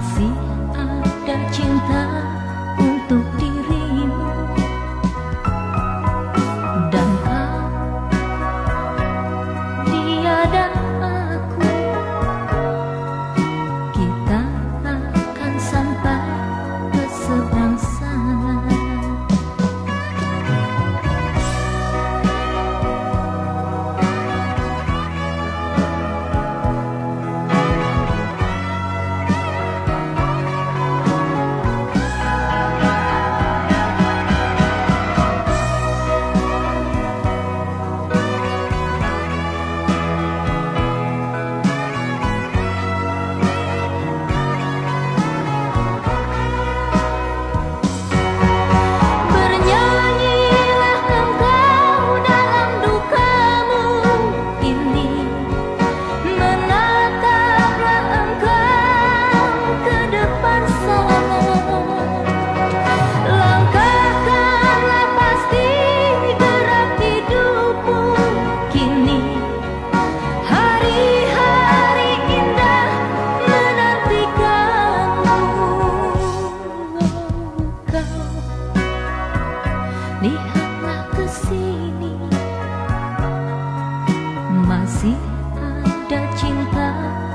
masih ada cinta masih ada cinta.